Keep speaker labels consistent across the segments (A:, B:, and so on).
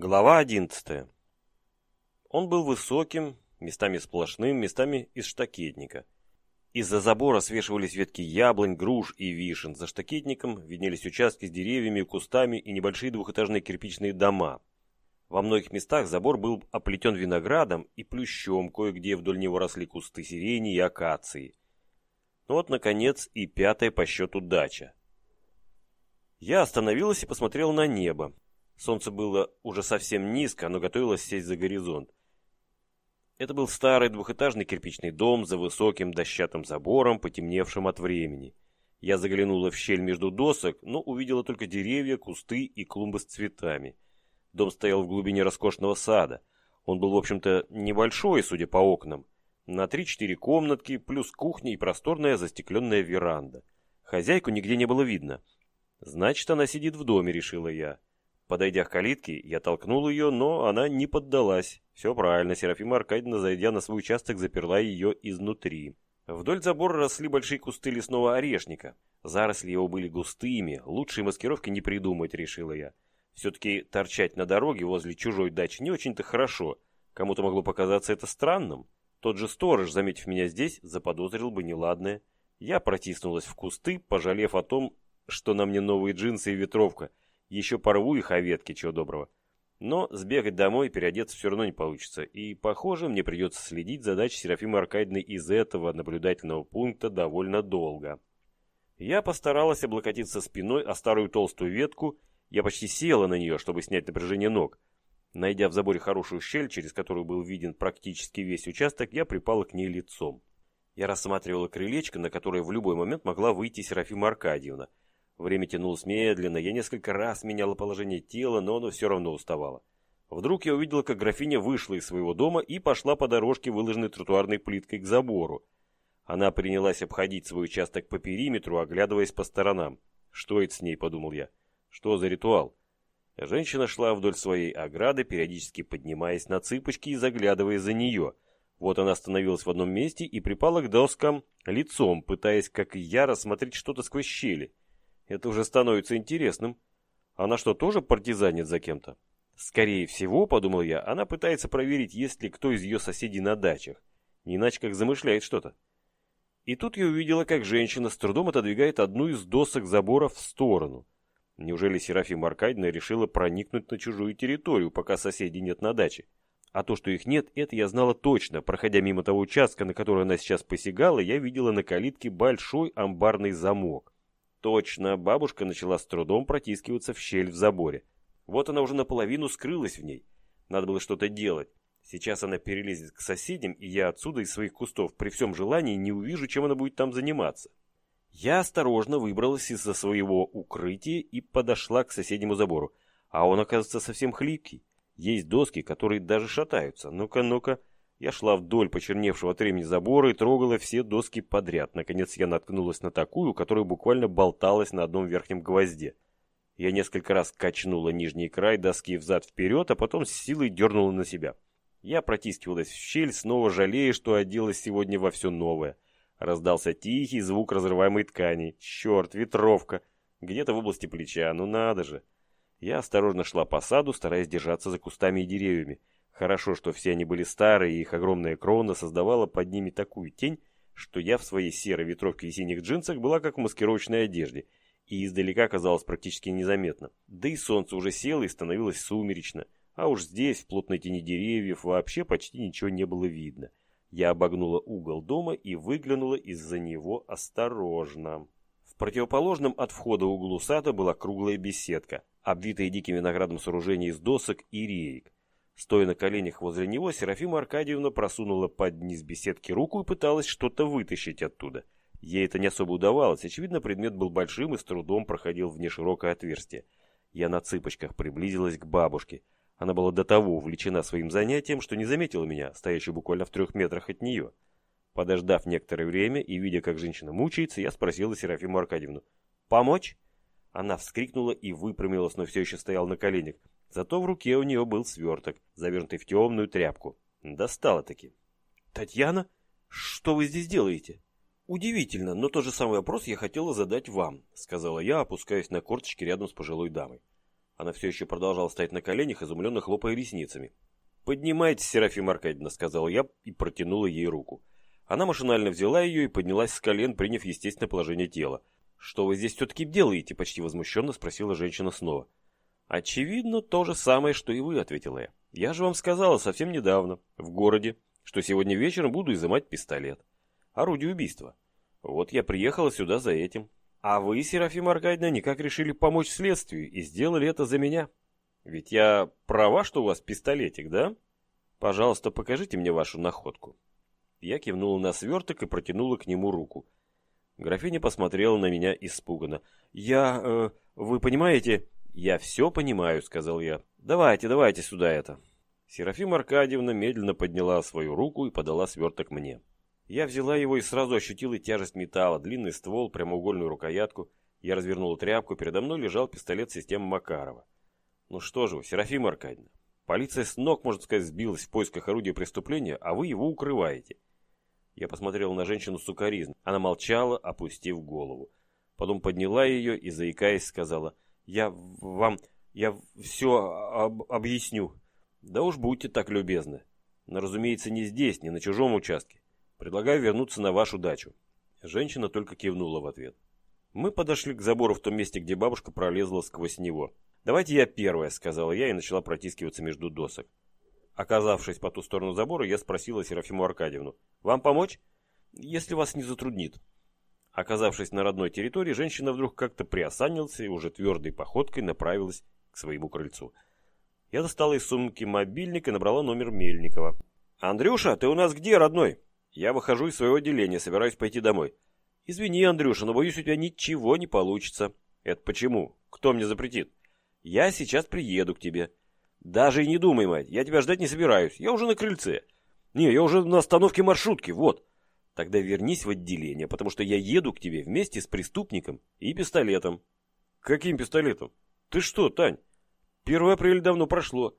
A: Глава 11. Он был высоким, местами сплошным, местами из штакетника. Из-за забора свешивались ветки яблонь, груш и вишен. За штакетником виднелись участки с деревьями, кустами и небольшие двухэтажные кирпичные дома. Во многих местах забор был оплетен виноградом и плющом, кое-где вдоль него росли кусты сирени и акации. Ну вот, наконец, и пятая по счету дача. Я остановилась и посмотрел на небо. Солнце было уже совсем низко, оно готовилось сесть за горизонт. Это был старый двухэтажный кирпичный дом за высоким дощатым забором, потемневшим от времени. Я заглянула в щель между досок, но увидела только деревья, кусты и клумбы с цветами. Дом стоял в глубине роскошного сада. Он был, в общем-то, небольшой, судя по окнам. На 3-4 комнатки, плюс кухня и просторная застекленная веранда. Хозяйку нигде не было видно. Значит, она сидит в доме, решила я. Подойдя к калитке, я толкнул ее, но она не поддалась. Все правильно, Серафима Аркадьевна, зайдя на свой участок, заперла ее изнутри. Вдоль забора росли большие кусты лесного орешника. Заросли его были густыми, лучшей маскировки не придумать, решила я. Все-таки торчать на дороге возле чужой дачи не очень-то хорошо. Кому-то могло показаться это странным. Тот же сторож, заметив меня здесь, заподозрил бы неладное. Я протиснулась в кусты, пожалев о том, что на мне новые джинсы и ветровка – еще порву их о ветке, чего доброго. Но сбегать домой и переодеться все равно не получится. И, похоже, мне придется следить за дачей Серафимы Аркадьевны из этого наблюдательного пункта довольно долго. Я постаралась облокотиться спиной о старую толстую ветку. Я почти села на нее, чтобы снять напряжение ног. Найдя в заборе хорошую щель, через которую был виден практически весь участок, я припала к ней лицом. Я рассматривала крылечко, на которое в любой момент могла выйти Серафима Аркадьевна – Время тянулось медленно, я несколько раз меняла положение тела, но оно все равно уставало. Вдруг я увидела, как графиня вышла из своего дома и пошла по дорожке, выложенной тротуарной плиткой, к забору. Она принялась обходить свой участок по периметру, оглядываясь по сторонам. «Что это с ней?» – подумал я. «Что за ритуал?» Женщина шла вдоль своей ограды, периодически поднимаясь на цыпочки и заглядывая за нее. Вот она остановилась в одном месте и припала к доскам лицом, пытаясь, как и я, рассмотреть что-то сквозь щели. Это уже становится интересным. Она что, тоже партизанит за кем-то? Скорее всего, подумал я, она пытается проверить, есть ли кто из ее соседей на дачах. Не иначе как замышляет что-то. И тут я увидела, как женщина с трудом отодвигает одну из досок забора в сторону. Неужели Серафима Аркадьевна решила проникнуть на чужую территорию, пока соседей нет на даче? А то, что их нет, это я знала точно. Проходя мимо того участка, на который она сейчас посягала, я видела на калитке большой амбарный замок. Точно, бабушка начала с трудом протискиваться в щель в заборе. Вот она уже наполовину скрылась в ней. Надо было что-то делать. Сейчас она перелезет к соседям, и я отсюда из своих кустов при всем желании не увижу, чем она будет там заниматься. Я осторожно выбралась из-за своего укрытия и подошла к соседнему забору. А он, оказывается, совсем хлипкий. Есть доски, которые даже шатаются. Ну-ка, ну-ка. Я шла вдоль почерневшего от времени забора и трогала все доски подряд. Наконец я наткнулась на такую, которая буквально болталась на одном верхнем гвозде. Я несколько раз качнула нижний край доски взад-вперед, а потом с силой дернула на себя. Я протискивалась в щель, снова жалея, что оделась сегодня во все новое. Раздался тихий звук разрываемой ткани. Черт, ветровка. Где-то в области плеча, ну надо же. Я осторожно шла по саду, стараясь держаться за кустами и деревьями. Хорошо, что все они были старые, и их огромная крона создавала под ними такую тень, что я в своей серой ветровке и синих джинсах была как в маскировочной одежде, и издалека казалось практически незаметно. Да и солнце уже село и становилось сумеречно, а уж здесь, в плотной тени деревьев, вообще почти ничего не было видно. Я обогнула угол дома и выглянула из-за него осторожно. В противоположном от входа углу сада была круглая беседка, обвитая диким виноградом сооружение из досок и реек. Стоя на коленях возле него, Серафима Аркадьевна просунула под низ беседки руку и пыталась что-то вытащить оттуда. Ей это не особо удавалось, очевидно, предмет был большим и с трудом проходил в неширокое отверстие. Я на цыпочках приблизилась к бабушке. Она была до того увлечена своим занятием, что не заметила меня, стоящую буквально в трех метрах от нее. Подождав некоторое время и видя, как женщина мучается, я спросила Серафиму Аркадьевну. «Помочь?» Она вскрикнула и выпрямилась, но все еще стояла на коленях. Зато в руке у нее был сверток, завернутый в темную тряпку. Достала-таки. «Татьяна, что вы здесь делаете?» «Удивительно, но тот же самый вопрос я хотела задать вам», — сказала я, опускаясь на корточки рядом с пожилой дамой. Она все еще продолжала стоять на коленях, изумленно хлопая ресницами. «Поднимайтесь, Серафима Аркадьевна», — сказал я и протянула ей руку. Она машинально взяла ее и поднялась с колен, приняв естественное положение тела. «Что вы здесь все-таки делаете?» – почти возмущенно спросила женщина снова. «Очевидно, то же самое, что и вы», – ответила я. «Я же вам сказала совсем недавно, в городе, что сегодня вечером буду изымать пистолет. Орудие убийства. Вот я приехала сюда за этим. А вы, Серафима Аркадьевна, никак решили помочь следствию и сделали это за меня. Ведь я права, что у вас пистолетик, да? Пожалуйста, покажите мне вашу находку». Я кивнула на сверток и протянула к нему руку. Графиня посмотрела на меня испуганно. «Я... Э, вы понимаете...» «Я все понимаю», — сказал я. «Давайте, давайте сюда это». Серафима Аркадьевна медленно подняла свою руку и подала сверток мне. Я взяла его и сразу ощутила тяжесть металла, длинный ствол, прямоугольную рукоятку. Я развернула тряпку, передо мной лежал пистолет системы Макарова. Ну что же вы, Серафима Аркадьевна, полиция с ног, можно сказать, сбилась в поисках орудия преступления, а вы его укрываете. Я посмотрел на женщину сукоризм. Она молчала, опустив голову. Потом подняла ее и, заикаясь, сказала, «Я вам... я все об объясню». «Да уж будьте так любезны. Но, разумеется, не здесь, не на чужом участке. Предлагаю вернуться на вашу дачу». Женщина только кивнула в ответ. Мы подошли к забору в том месте, где бабушка пролезла сквозь него. «Давайте я первая», — сказала я и начала протискиваться между досок. Оказавшись по ту сторону забора, я спросила Серафиму Аркадьевну. «Вам помочь?» «Если вас не затруднит». Оказавшись на родной территории, женщина вдруг как-то приосанилась и уже твердой походкой направилась к своему крыльцу. Я достала из сумки мобильник и набрала номер Мельникова. «Андрюша, ты у нас где, родной?» «Я выхожу из своего отделения, собираюсь пойти домой». «Извини, Андрюша, но боюсь, у тебя ничего не получится». «Это почему? Кто мне запретит?» «Я сейчас приеду к тебе». Даже и не думай, мать, я тебя ждать не собираюсь. Я уже на крыльце. Не, я уже на остановке маршрутки, вот. Тогда вернись в отделение, потому что я еду к тебе вместе с преступником и пистолетом. Каким пистолетом? Ты что, Тань? 1 апреля давно прошло.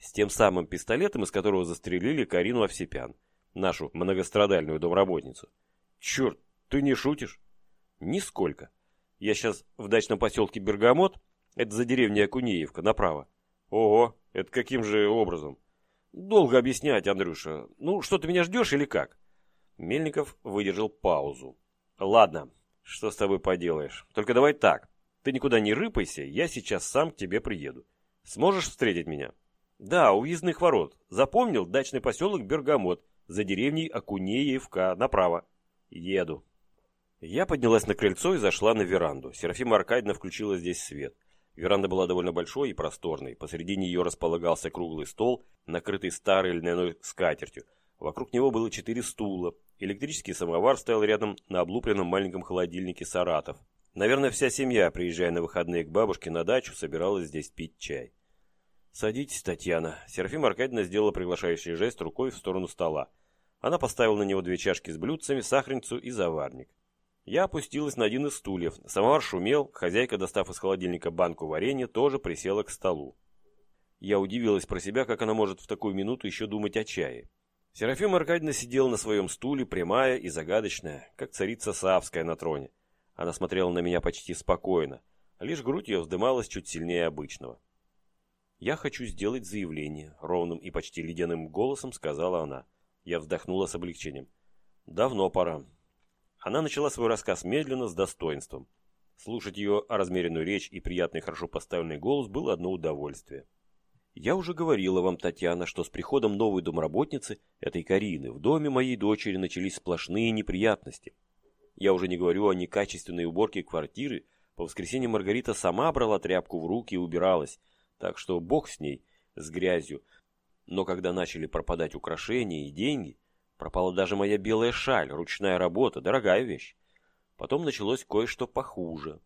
A: С тем самым пистолетом, из которого застрелили Карину Овсепян, нашу многострадальную домработницу. Черт, ты не шутишь? Нисколько. Я сейчас в дачном поселке Бергамот, это за деревней Акунеевка, направо. Ого, это каким же образом? Долго объяснять, Андрюша. Ну, что ты меня ждешь или как? Мельников выдержал паузу. Ладно, что с тобой поделаешь. Только давай так. Ты никуда не рыпайся, я сейчас сам к тебе приеду. Сможешь встретить меня? Да, у въездных ворот. Запомнил дачный поселок Бергамот, за деревней Акунеевка, направо. Еду. Я поднялась на крыльцо и зашла на веранду. Серафима Аркадьевна включила здесь свет. Веранда была довольно большой и просторной. Посреди нее располагался круглый стол, накрытый старой льняной скатертью. Вокруг него было четыре стула. Электрический самовар стоял рядом на облупленном маленьком холодильнике «Саратов». Наверное, вся семья, приезжая на выходные к бабушке на дачу, собиралась здесь пить чай. «Садитесь, Татьяна». Серафима Аркадьевна сделала приглашающий жест рукой в сторону стола. Она поставила на него две чашки с блюдцами, сахарницу и заварник. Я опустилась на один из стульев. Самовар шумел, хозяйка, достав из холодильника банку варенья, тоже присела к столу. Я удивилась про себя, как она может в такую минуту еще думать о чае. Серафима Аркадьевна сидела на своем стуле, прямая и загадочная, как царица Савская на троне. Она смотрела на меня почти спокойно, лишь грудь ее вздымалась чуть сильнее обычного. «Я хочу сделать заявление», — ровным и почти ледяным голосом сказала она. Я вздохнула с облегчением. «Давно пора. Она начала свой рассказ медленно, с достоинством. Слушать ее размеренную речь и приятный, хорошо поставленный голос было одно удовольствие. Я уже говорила вам, Татьяна, что с приходом новой домработницы, этой Карины, в доме моей дочери начались сплошные неприятности. Я уже не говорю о некачественной уборке квартиры. По воскресеньям Маргарита сама брала тряпку в руки и убиралась, так что бог с ней, с грязью. Но когда начали пропадать украшения и деньги, Пропала даже моя белая шаль, ручная работа, дорогая вещь. Потом началось кое-что похуже.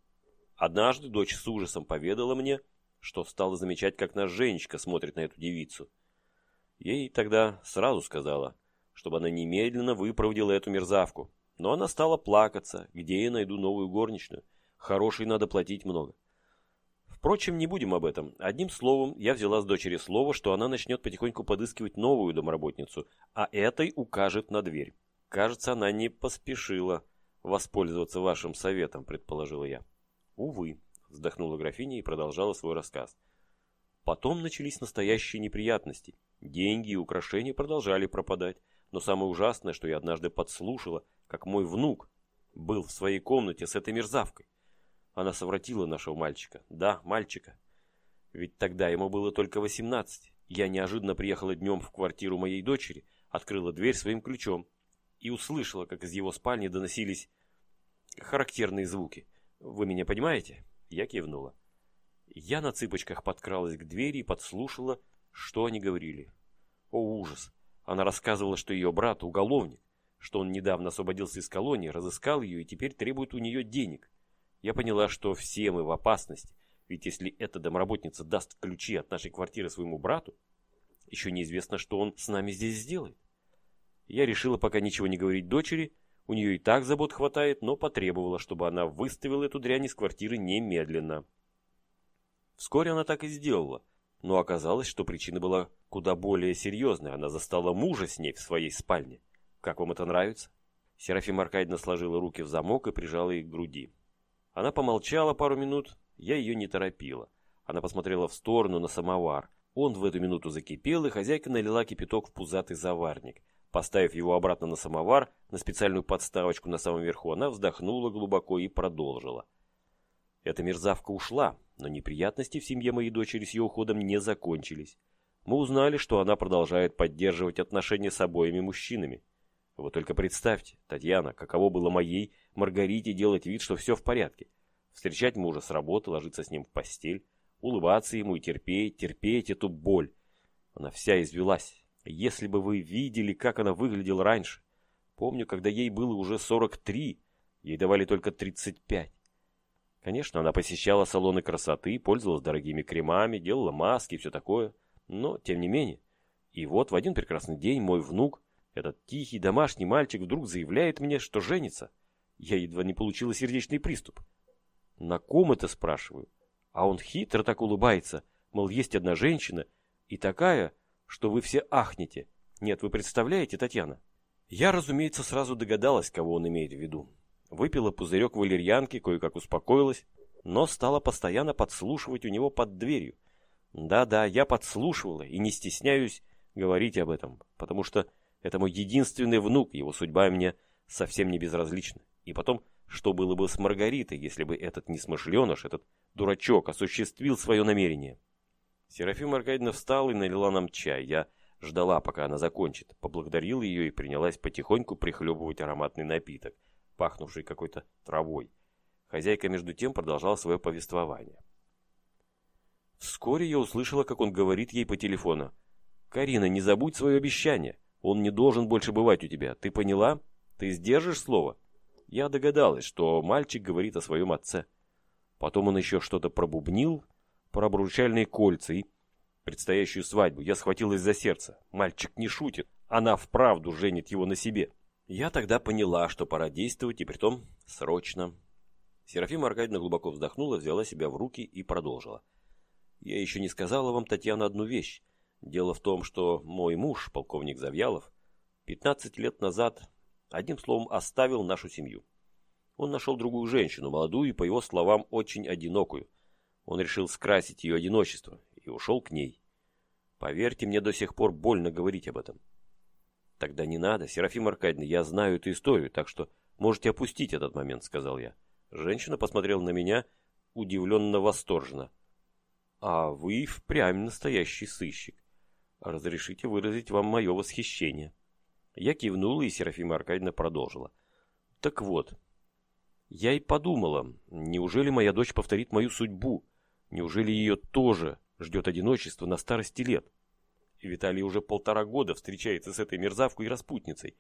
A: Однажды дочь с ужасом поведала мне, что стала замечать, как наш Женечка смотрит на эту девицу. Ей тогда сразу сказала, чтобы она немедленно выпроводила эту мерзавку. Но она стала плакаться, где я найду новую горничную. Хорошей надо платить много. Впрочем, не будем об этом. Одним словом, я взяла с дочери слово, что она начнет потихоньку подыскивать новую домработницу, а этой укажет на дверь. Кажется, она не поспешила воспользоваться вашим советом, предположила я. Увы, вздохнула графиня и продолжала свой рассказ. Потом начались настоящие неприятности. Деньги и украшения продолжали пропадать. Но самое ужасное, что я однажды подслушала, как мой внук был в своей комнате с этой мерзавкой. Она совратила нашего мальчика. Да, мальчика. Ведь тогда ему было только восемнадцать. Я неожиданно приехала днем в квартиру моей дочери, открыла дверь своим ключом и услышала, как из его спальни доносились характерные звуки. Вы меня понимаете? Я кивнула. Я на цыпочках подкралась к двери и подслушала, что они говорили. О, ужас! Она рассказывала, что ее брат уголовник, что он недавно освободился из колонии, разыскал ее и теперь требует у нее денег. Я поняла, что все мы в опасности, ведь если эта домработница даст ключи от нашей квартиры своему брату, еще неизвестно, что он с нами здесь сделает. Я решила пока ничего не говорить дочери, у нее и так забот хватает, но потребовала, чтобы она выставила эту дрянь из квартиры немедленно. Вскоре она так и сделала, но оказалось, что причина была куда более серьезная. Она застала мужа с ней в своей спальне. Как вам это нравится? Серафима Аркадьевна сложила руки в замок и прижала их к груди. Она помолчала пару минут, я ее не торопила. Она посмотрела в сторону на самовар. Он в эту минуту закипел, и хозяйка налила кипяток в пузатый заварник. Поставив его обратно на самовар, на специальную подставочку на самом верху, она вздохнула глубоко и продолжила. Эта мерзавка ушла, но неприятности в семье моей дочери с ее уходом не закончились. Мы узнали, что она продолжает поддерживать отношения с обоими мужчинами. Вы только представьте, Татьяна, каково было моей Маргарите делать вид, что все в порядке. Встречать мужа с работы, ложиться с ним в постель, улыбаться ему и терпеть, терпеть эту боль. Она вся извелась. Если бы вы видели, как она выглядела раньше. Помню, когда ей было уже 43, ей давали только 35. Конечно, она посещала салоны красоты, пользовалась дорогими кремами, делала маски и все такое. Но, тем не менее. И вот в один прекрасный день мой внук этот тихий домашний мальчик вдруг заявляет мне, что женится. Я едва не получила сердечный приступ. На ком это спрашиваю? А он хитро так улыбается, мол, есть одна женщина, и такая, что вы все ахнете. Нет, вы представляете, Татьяна? Я, разумеется, сразу догадалась, кого он имеет в виду. Выпила пузырек валерьянки, кое-как успокоилась, но стала постоянно подслушивать у него под дверью. Да-да, я подслушивала и не стесняюсь говорить об этом, потому что это мой единственный внук, его судьба мне совсем не безразлична. И потом, что было бы с Маргаритой, если бы этот несмышленыш, этот дурачок осуществил свое намерение? Серафима Аркадьевна встала и налила нам чай. Я ждала, пока она закончит. Поблагодарила ее и принялась потихоньку прихлебывать ароматный напиток, пахнувший какой-то травой. Хозяйка между тем продолжала свое повествование. Вскоре я услышала, как он говорит ей по телефону. «Карина, не забудь свое обещание. Он не должен больше бывать у тебя. Ты поняла? Ты сдержишь слово?» Я догадалась, что мальчик говорит о своем отце. Потом он еще что-то пробубнил про обручальные кольца и предстоящую свадьбу. Я схватилась за сердце. Мальчик не шутит. Она вправду женит его на себе. Я тогда поняла, что пора действовать, и притом срочно. Серафима Аркадьевна глубоко вздохнула, взяла себя в руки и продолжила. Я еще не сказала вам, Татьяна, одну вещь. Дело в том, что мой муж, полковник Завьялов, 15 лет назад, одним словом, оставил нашу семью. Он нашел другую женщину, молодую и, по его словам, очень одинокую. Он решил скрасить ее одиночество и ушел к ней. Поверьте, мне до сих пор больно говорить об этом. Тогда не надо, Серафима Аркадьевна, я знаю эту историю, так что можете опустить этот момент, сказал я. Женщина посмотрела на меня удивленно восторженно. А вы впрямь настоящий сыщик. Разрешите выразить вам мое восхищение. Я кивнула, и Серафима Аркадьевна продолжила. Так вот, я и подумала, неужели моя дочь повторит мою судьбу? Неужели ее тоже ждет одиночество на старости лет? И Виталий уже полтора года встречается с этой мерзавкой и распутницей,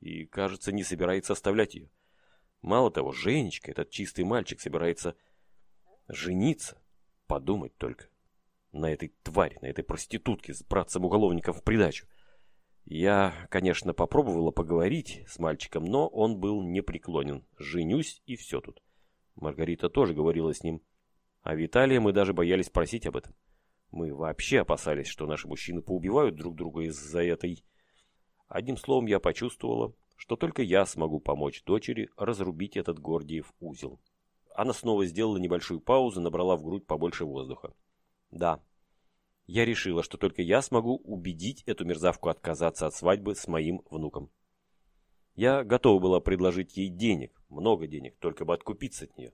A: и, кажется, не собирается оставлять ее. Мало того, Женечка, этот чистый мальчик, собирается жениться. Подумать только на этой твари, на этой проститутке с братцем-уголовником в придачу. Я, конечно, попробовала поговорить с мальчиком, но он был непреклонен. Женюсь и все тут. Маргарита тоже говорила с ним. А Виталия мы даже боялись просить об этом. Мы вообще опасались, что наши мужчины поубивают друг друга из-за этой... Одним словом, я почувствовала, что только я смогу помочь дочери разрубить этот Гордиев узел. Она снова сделала небольшую паузу, набрала в грудь побольше воздуха. Да, я решила, что только я смогу убедить эту мерзавку отказаться от свадьбы с моим внуком. Я готова была предложить ей денег, много денег, только бы откупиться от нее.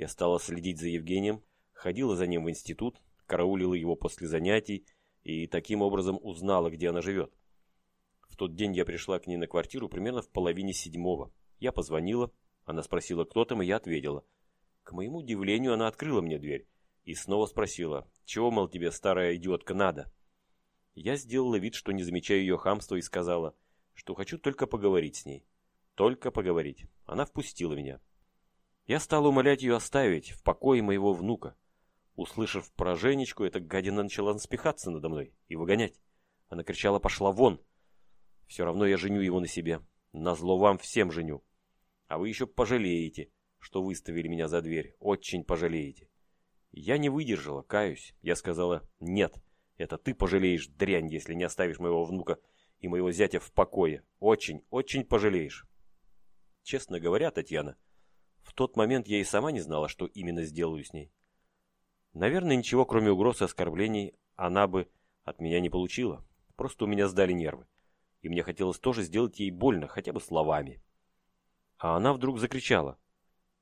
A: Я стала следить за Евгением, ходила за ним в институт, караулила его после занятий и таким образом узнала, где она живет. В тот день я пришла к ней на квартиру примерно в половине седьмого. Я позвонила, она спросила, кто там, и я ответила. К моему удивлению, она открыла мне дверь и снова спросила, чего, мол, тебе, старая идиотка, надо? Я сделала вид, что не замечаю ее хамства и сказала, что хочу только поговорить с ней. Только поговорить. Она впустила меня. Я стала умолять ее оставить в покое моего внука. Услышав про Женечку, эта гадина начала наспехаться надо мной и выгонять. Она кричала «пошла вон!» Все равно я женю его на себе. Назло вам всем женю. А вы еще пожалеете, что выставили меня за дверь. Очень пожалеете. Я не выдержала, каюсь. Я сказала «нет». Это ты пожалеешь, дрянь, если не оставишь моего внука и моего зятя в покое. Очень, очень пожалеешь. Честно говоря, Татьяна, в тот момент я и сама не знала, что именно сделаю с ней. Наверное, ничего, кроме угроз и оскорблений, она бы от меня не получила. Просто у меня сдали нервы. И мне хотелось тоже сделать ей больно, хотя бы словами. А она вдруг закричала.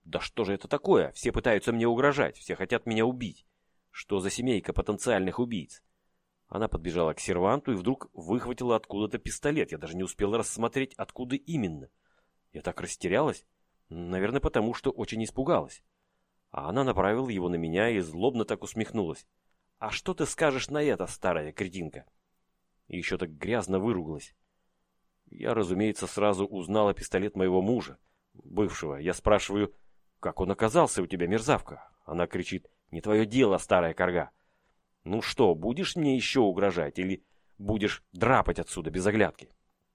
A: «Да что же это такое? Все пытаются мне угрожать, все хотят меня убить. Что за семейка потенциальных убийц?» Она подбежала к серванту и вдруг выхватила откуда-то пистолет. Я даже не успел рассмотреть, откуда именно. Я так растерялась. Наверное, потому что очень испугалась. А она направила его на меня и злобно так усмехнулась. «А что ты скажешь на это, старая кретинка?» И еще так грязно выругалась. Я, разумеется, сразу узнала пистолет моего мужа, бывшего. Я спрашиваю, как он оказался у тебя, мерзавка? Она кричит, не твое дело, старая корга. Ну что, будешь мне еще угрожать или будешь драпать отсюда без оглядки?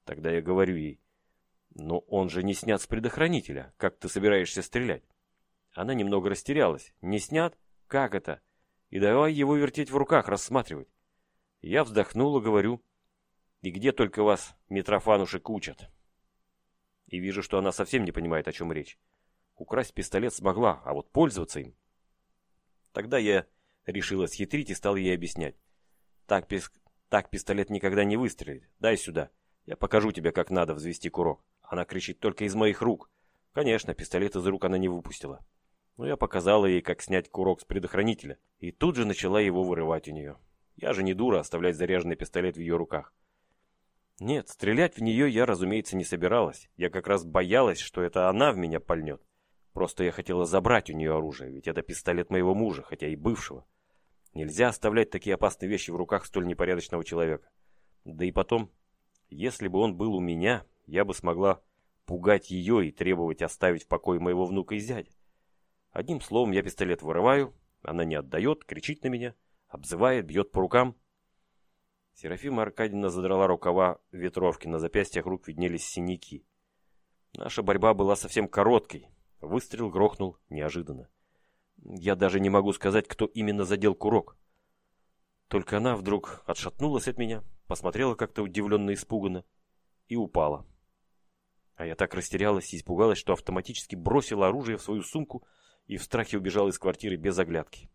A: Тогда я говорю ей, но он же не снят с предохранителя. Как ты собираешься стрелять? Она немного растерялась. Не снят? Как это? И давай его вертеть в руках, рассматривать. Я вздохнула, говорю, и где только вас, Митрофанушек, учат? И вижу, что она совсем не понимает, о чем речь. Украсть пистолет смогла, а вот пользоваться им... Тогда я решила схитрить и стал ей объяснять. Так, пис... так пистолет никогда не выстрелит. Дай сюда. Я покажу тебе, как надо взвести курок. Она кричит только из моих рук. Конечно, пистолет из рук она не выпустила. Но я показала ей, как снять курок с предохранителя, и тут же начала его вырывать у нее. Я же не дура оставлять заряженный пистолет в ее руках. Нет, стрелять в нее я, разумеется, не собиралась. Я как раз боялась, что это она в меня пальнет. Просто я хотела забрать у нее оружие, ведь это пистолет моего мужа, хотя и бывшего. Нельзя оставлять такие опасные вещи в руках столь непорядочного человека. Да и потом, если бы он был у меня, я бы смогла пугать ее и требовать оставить в покое моего внука и зятя. Одним словом, я пистолет вырываю, она не отдает, кричит на меня, обзывает, бьет по рукам. Серафима Аркадьевна задрала рукава ветровки, на запястьях рук виднелись синяки. Наша борьба была совсем короткой, Выстрел грохнул неожиданно. Я даже не могу сказать, кто именно задел курок. Только она вдруг отшатнулась от меня, посмотрела как-то удивленно и испуганно и упала. А я так растерялась и испугалась, что автоматически бросила оружие в свою сумку и в страхе убежала из квартиры без оглядки.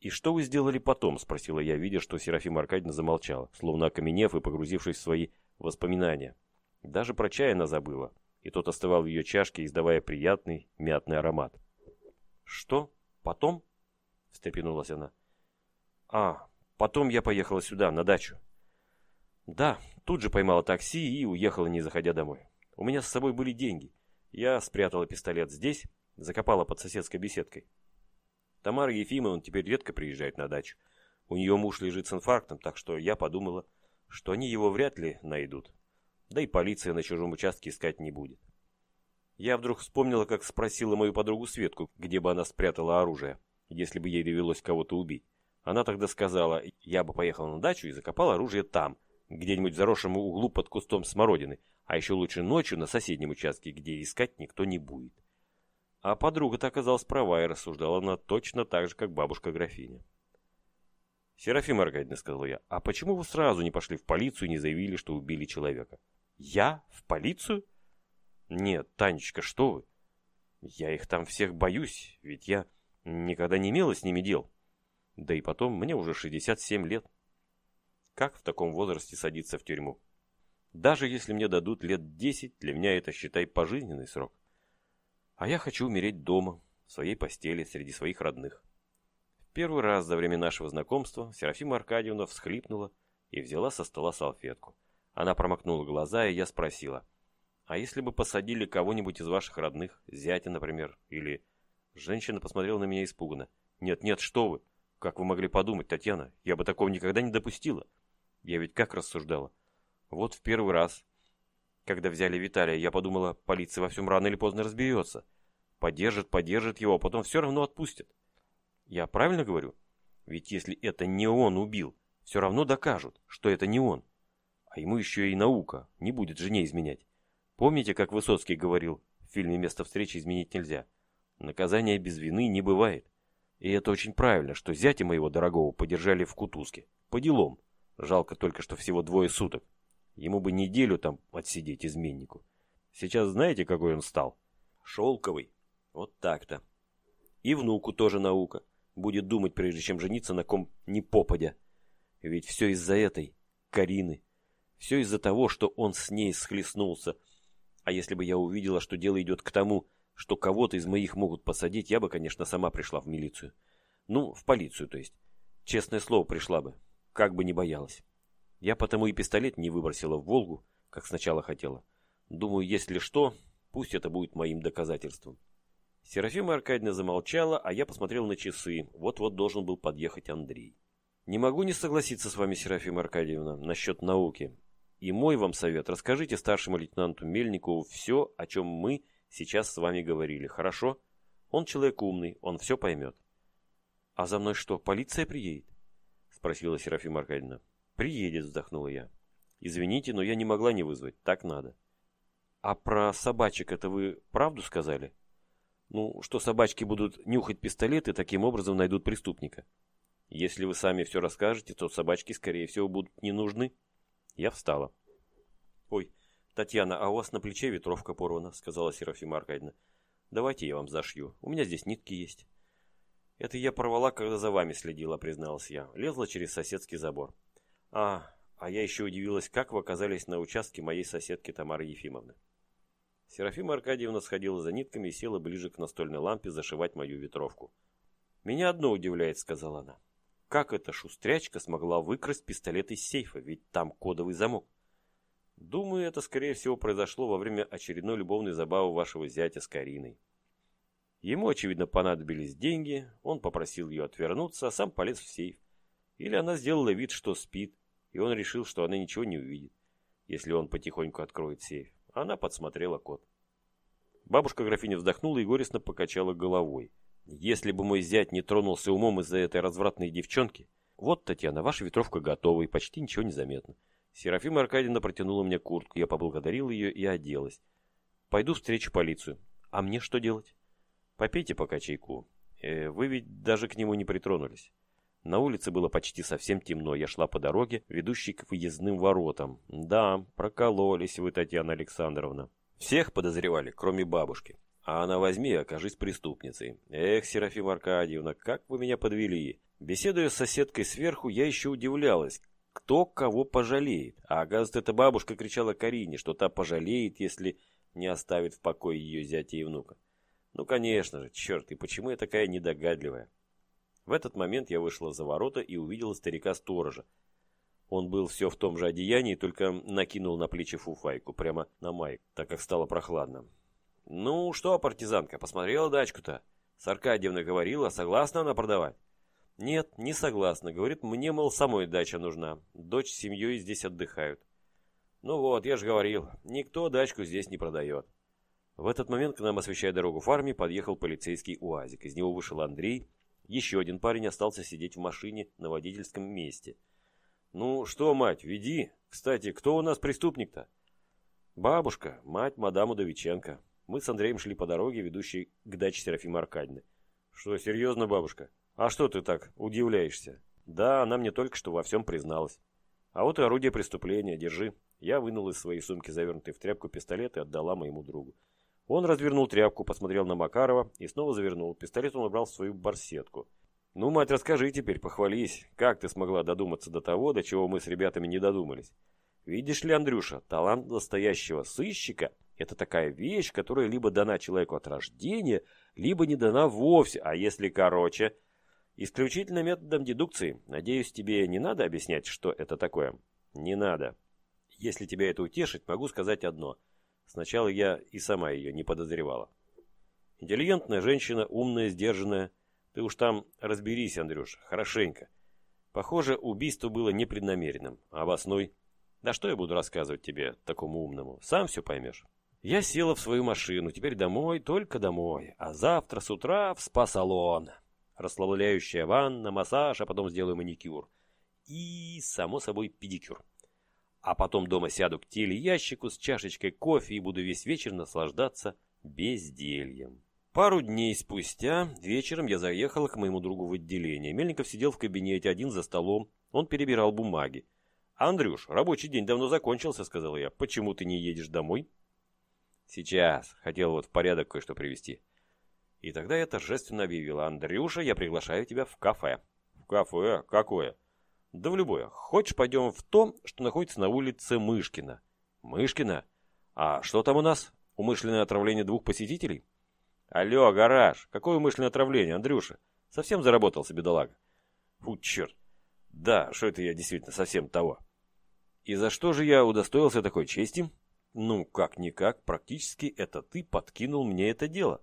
A: «И что вы сделали потом?» – спросила я, видя, что Серафима Аркадьевна замолчала, словно окаменев и погрузившись в свои воспоминания. Даже про чай она забыла и тот остывал в ее чашке, издавая приятный мятный аромат. «Что? Потом?» — встрепенулась она. «А, потом я поехала сюда, на дачу». «Да, тут же поймала такси и уехала, не заходя домой. У меня с собой были деньги. Я спрятала пистолет здесь, закопала под соседской беседкой. Тамара Ефимовна теперь редко приезжает на дачу. У нее муж лежит с инфарктом, так что я подумала, что они его вряд ли найдут. Да и полиция на чужом участке искать не будет. Я вдруг вспомнила, как спросила мою подругу Светку, где бы она спрятала оружие, если бы ей довелось кого-то убить. Она тогда сказала, я бы поехала на дачу и закопала оружие там, где-нибудь в заросшем углу под кустом смородины, а еще лучше ночью на соседнем участке, где искать никто не будет. А подруга-то оказалась права и рассуждала она точно так же, как бабушка графиня. «Серафима Аркадьевна», — сказала я, — «а почему вы сразу не пошли в полицию и не заявили, что убили человека?» «Я? В полицию?» «Нет, Танечка, что вы?» Я их там всех боюсь, ведь я никогда не имела с ними дел. Да и потом, мне уже 67 лет. Как в таком возрасте садиться в тюрьму? Даже если мне дадут лет 10, для меня это, считай, пожизненный срок. А я хочу умереть дома, в своей постели, среди своих родных. В первый раз за время нашего знакомства Серафима Аркадьевна всхлипнула и взяла со стола салфетку. Она промокнула глаза, и я спросила, «А если бы посадили кого-нибудь из ваших родных, зятя, например, или...» Женщина посмотрела на меня испуганно. «Нет, нет, что вы! Как вы могли подумать, Татьяна? Я бы такого никогда не допустила!» Я ведь как рассуждала? Вот в первый раз, когда взяли Виталия, я подумала, полиция во всем рано или поздно разберется. Поддержит, поддержит его, а потом все равно отпустят. Я правильно говорю? Ведь если это не он убил, все равно докажут, что это не он. А ему еще и наука, не будет жене изменять. Помните, как Высоцкий говорил, в фильме «Место встречи изменить нельзя»? Наказания без вины не бывает. И это очень правильно, что зятя моего дорогого подержали в кутузке. По делам. Жалко только, что всего двое суток. Ему бы неделю там отсидеть изменнику. Сейчас знаете, какой он стал? Шелковый. Вот так-то. И внуку тоже наука. Будет думать, прежде чем жениться на ком не попадя. Ведь все из-за этой, Карины. Все из-за того, что он с ней схлестнулся. А если бы я увидела, что дело идет к тому, что кого-то из моих могут посадить, я бы, конечно, сама пришла в милицию. Ну, в полицию, то есть. Честное слово, пришла бы как бы не боялась. Я потому и пистолет не выбросила в Волгу, как сначала хотела. Думаю, если что, пусть это будет моим доказательством. Серафима Аркадьевна замолчала, а я посмотрел на часы. Вот-вот должен был подъехать Андрей. Не могу не согласиться с вами, Серафима Аркадьевна, насчет науки. И мой вам совет, расскажите старшему лейтенанту Мельникову все, о чем мы сейчас с вами говорили, хорошо? Он человек умный, он все поймет. А за мной что, полиция приедет? спросила Серафима Аркадьевна. «Приедет», вздохнула я. «Извините, но я не могла не вызвать. Так надо». «А про собачек это вы правду сказали?» «Ну, что собачки будут нюхать пистолеты, таким образом найдут преступника. Если вы сами все расскажете, то собачки, скорее всего, будут не нужны». Я встала. «Ой, Татьяна, а у вас на плече ветровка порвана», сказала Серафима Аркадьевна. «Давайте я вам зашью. У меня здесь нитки есть». «Это я порвала, когда за вами следила», — призналась я. Лезла через соседский забор. «А, а я еще удивилась, как вы оказались на участке моей соседки Тамары Ефимовны». Серафима Аркадьевна сходила за нитками и села ближе к настольной лампе зашивать мою ветровку. «Меня одно удивляет», — сказала она. «Как эта шустрячка смогла выкрасть пистолет из сейфа, ведь там кодовый замок?» «Думаю, это, скорее всего, произошло во время очередной любовной забавы вашего зятя с Кариной». Ему, очевидно, понадобились деньги, он попросил ее отвернуться, а сам полез в сейф. Или она сделала вид, что спит, и он решил, что она ничего не увидит, если он потихоньку откроет сейф. Она подсмотрела код. Бабушка графиня вздохнула и горестно покачала головой. Если бы мой зять не тронулся умом из-за этой развратной девчонки... Вот, Татьяна, ваша ветровка готова и почти ничего не заметно. Серафима Аркадьевна протянула мне куртку, я поблагодарил ее и оделась. Пойду встречу полицию. А мне что делать? Попейте пока чайку. Э, вы ведь даже к нему не притронулись. На улице было почти совсем темно. Я шла по дороге, ведущей к выездным воротам. Да, прокололись вы, Татьяна Александровна. Всех подозревали, кроме бабушки. А она возьми окажись преступницей. Эх, Серафима Аркадьевна, как вы меня подвели. Беседуя с соседкой сверху, я еще удивлялась, кто кого пожалеет. А оказывается, эта бабушка кричала Карине, что та пожалеет, если не оставит в покое ее зятя и внука. Ну, конечно же, черт, и почему я такая недогадливая? В этот момент я вышла за ворота и увидела старика-сторожа. Он был все в том же одеянии, только накинул на плечи фуфайку, прямо на майк, так как стало прохладно. «Ну что, партизанка, посмотрела дачку-то?» С Аркадьевной говорила, согласна она продавать? «Нет, не согласна. Говорит, мне, мол, самой дача нужна. Дочь с семьей здесь отдыхают». «Ну вот, я же говорил, никто дачку здесь не продает». В этот момент к нам, освещая дорогу в армии, подъехал полицейский УАЗик. Из него вышел Андрей. Еще один парень остался сидеть в машине на водительском месте. «Ну что, мать, веди. Кстати, кто у нас преступник-то?» «Бабушка, мать мадам Удовиченко. Мы с Андреем шли по дороге, ведущей к даче Серафимы Аркадьевны». «Что, серьезно, бабушка? А что ты так удивляешься?» «Да, она мне только что во всем призналась». «А вот и орудие преступления, держи». Я вынул из своей сумки завернутый в тряпку пистолет и отдала моему другу. Он развернул тряпку, посмотрел на Макарова и снова завернул. Пистолет он убрал в свою барсетку. «Ну, мать, расскажи теперь, похвались, как ты смогла додуматься до того, до чего мы с ребятами не додумались? Видишь ли, Андрюша, талант настоящего сыщика – это такая вещь, которая либо дана человеку от рождения, либо не дана вовсе, а если короче – Исключительно методом дедукции. Надеюсь, тебе не надо объяснять, что это такое? Не надо. Если тебя это утешит, могу сказать одно. Сначала я и сама ее не подозревала. Интеллигентная женщина, умная, сдержанная. Ты уж там разберись, Андрюш, хорошенько. Похоже, убийство было непреднамеренным. А обоснуй. Да что я буду рассказывать тебе, такому умному? Сам все поймешь. Я села в свою машину, теперь домой, только домой. А завтра с утра в спа-салон расслабляющая ванна, массаж, а потом сделаю маникюр. И, само собой, педикюр. А потом дома сяду к телеящику с чашечкой кофе и буду весь вечер наслаждаться бездельем. Пару дней спустя вечером я заехал к моему другу в отделение. Мельников сидел в кабинете один за столом. Он перебирал бумаги. «Андрюш, рабочий день давно закончился», — сказал я. «Почему ты не едешь домой?» «Сейчас. Хотел вот в порядок кое-что привести». И тогда я торжественно объявила, Андрюша, я приглашаю тебя в кафе. В кафе? Какое? Да в любое. Хочешь, пойдем в то, что находится на улице Мышкина? Мышкина? А что там у нас? Умышленное отравление двух посетителей? Алло, гараж, какое умышленное отравление, Андрюша? Совсем заработался, бедолага. Фу, черт. Да, что это я действительно совсем того. И за что же я удостоился такой чести? Ну, как-никак, практически это ты подкинул мне это дело.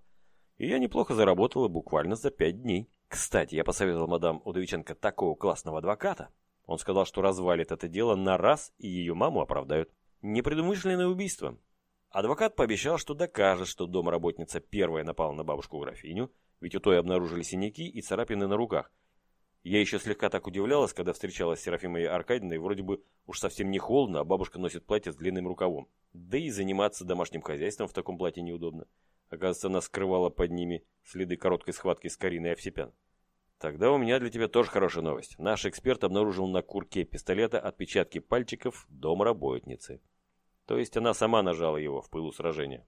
A: И я неплохо заработала буквально за пять дней. Кстати, я посоветовал мадам Удовиченко такого классного адвоката. Он сказал, что развалит это дело на раз и ее маму оправдают. Непредумышленное убийство. Адвокат пообещал, что докажет, что домработница первая напала на бабушку-графиню, ведь у той обнаружили синяки и царапины на руках. Я еще слегка так удивлялась, когда встречалась с Серафимой Аркадьевной, вроде бы уж совсем не холодно, а бабушка носит платье с длинным рукавом. Да и заниматься домашним хозяйством в таком платье неудобно. Оказывается, она скрывала под ними следы короткой схватки с Кариной Овсепян. Тогда у меня для тебя тоже хорошая новость. Наш эксперт обнаружил на курке пистолета отпечатки пальчиков домработницы. То есть она сама нажала его в пылу сражения.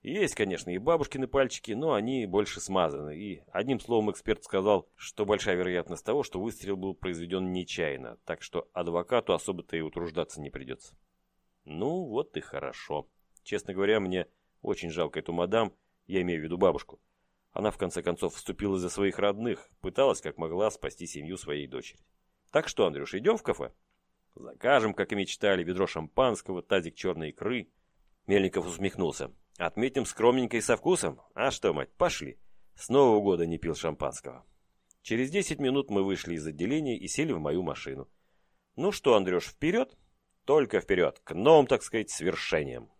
A: Есть, конечно, и бабушкины пальчики, но они больше смазаны. И одним словом эксперт сказал, что большая вероятность того, что выстрел был произведен нечаянно, так что адвокату особо-то и утруждаться не придется. Ну, вот и хорошо. Честно говоря, мне очень жалко эту мадам, я имею в виду бабушку. Она, в конце концов, вступила за своих родных, пыталась, как могла, спасти семью своей дочери. Так что, Андрюш, идем в кафе? Закажем, как и мечтали, ведро шампанского, тазик черной икры. Мельников усмехнулся. Отметим скромненько и со вкусом? А что, мать, пошли. С Нового года не пил шампанского. Через 10 минут мы вышли из отделения и сели в мою машину. Ну что, Андрюш, вперед? Только вперед, к новым, так сказать, свершениям.